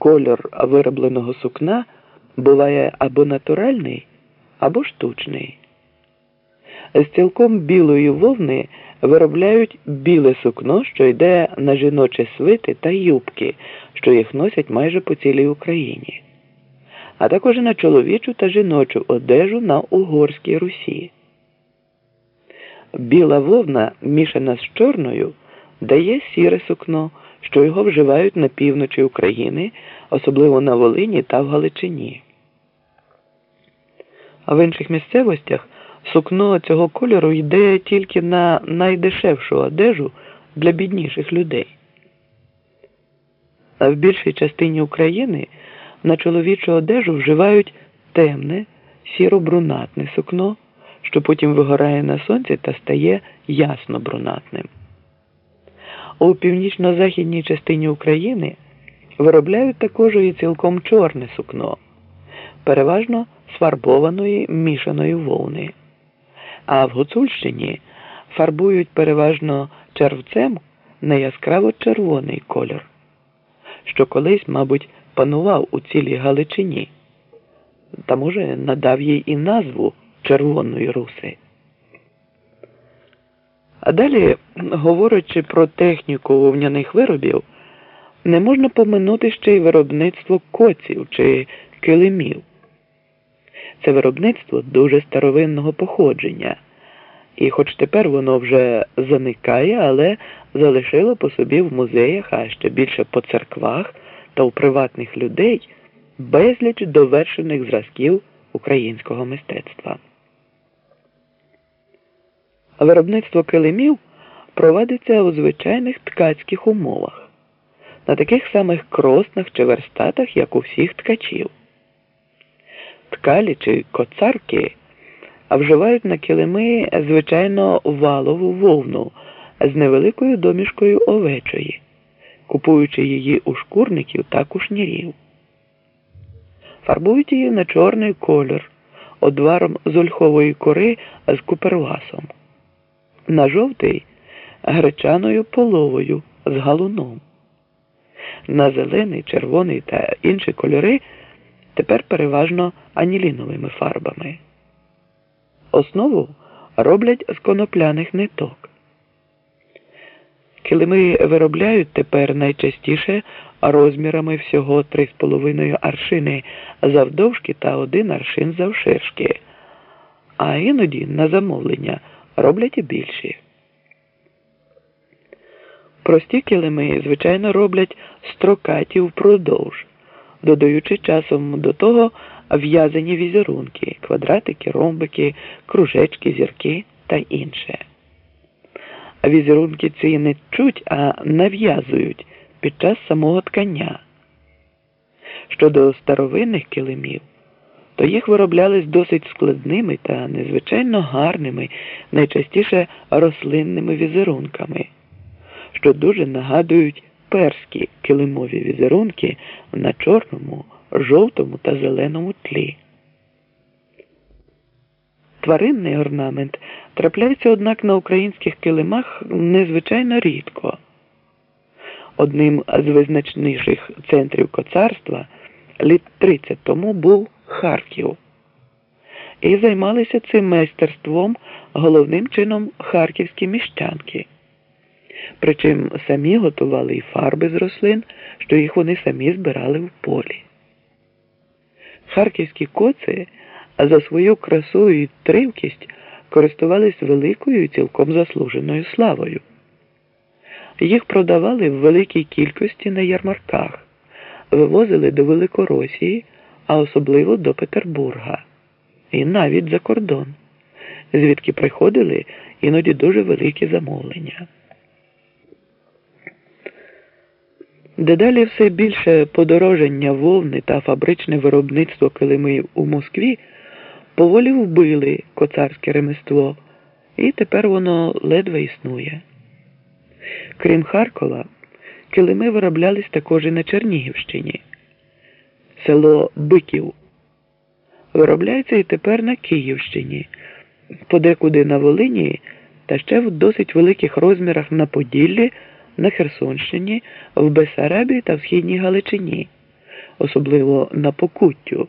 кольор виробленого сукна буває або натуральний, або штучний. З цілком білої вовни виробляють біле сукно, що йде на жіночі свити та юбки, що їх носять майже по цілій Україні, а також на чоловічу та жіночу одежу на Угорській Русі. Біла вовна, мішана з чорною, дає сіре сукно, що його вживають на півночі України, особливо на Волині та в Галичині. А в інших місцевостях сукно цього кольору йде тільки на найдешевшу одежу для бідніших людей. А в більшій частині України на чоловічу одежу вживають темне, сіро-брунатне сукно, що потім вигорає на сонці та стає ясно брунатним. У північно-західній частині України виробляють також і цілком чорне сукно, переважно сфарбованої мішаної вовни. А в Гуцульщині фарбують переважно червцем на яскраво червоний кольор, що колись, мабуть, панував у цілій Галичині, та може надав їй і назву червоної руси. А далі, говорячи про техніку вовняних виробів, не можна поминути ще й виробництво коців чи килимів. Це виробництво дуже старовинного походження, і хоч тепер воно вже заникає, але залишило по собі в музеях, а ще більше по церквах та у приватних людей безліч довершених зразків українського мистецтва. Виробництво килимів проводиться у звичайних ткацьких умовах, на таких самих кроснах чи верстатах, як у всіх ткачів. Ткалі чи коцарки вживають на килими звичайно валову вовну з невеликою домішкою овечої, купуючи її у шкурників та кушнірів. Фарбують її на чорний кольор одваром з ольхової кори з купервасом на жовтий гречаною половою з галуном. На зелений, червоний та інші кольори тепер переважно аніліновими фарбами. Основу роблять з конопляних ниток. Килими виробляють тепер найчастіше розмірами всього 3,5 аршини завдовжки та 1 аршин завширшки, а іноді на замовлення роблять і більші. Прості килими, звичайно, роблять строкаті впродовж, додаючи часом до того в'язані візерунки, квадратики, ромбики, кружечки, зірки та інше. Візерунки ці не чуть, а нав'язують під час самого ткання. Щодо старовинних килимів, то їх виробляли з досить складними та незвичайно гарними, найчастіше рослинними візерунками, що дуже нагадують перські килимові візерунки на чорному, жовтому та зеленому тлі. Тваринний орнамент трапляється, однак, на українських килимах незвичайно рідко. Одним з визначніших центрів коцарства літ 30 тому був Харків. І займалися цим майстерством головним чином харківські міщанки. Причому самі готували і фарби з рослин, що їх вони самі збирали в полі. Харківські коци за свою красу і тривкість користувались великою і цілком заслуженою славою. Їх продавали в великій кількості на ярмарках, вивозили до Великоросії а особливо до Петербурга і навіть за кордон, звідки приходили іноді дуже великі замовлення. Дедалі все більше подороження вовни та фабричне виробництво килимів у Москві поволі вбили коцарське ремество, і тепер воно ледве існує. Крім Харкова, килими вироблялись також і на Чернігівщині село Биків. Виробляється і тепер на Київщині, подекуди на Волині та ще в досить великих розмірах на Поділлі, на Херсонщині, в Бесарабії та в Східній Галичині, особливо на покуттю.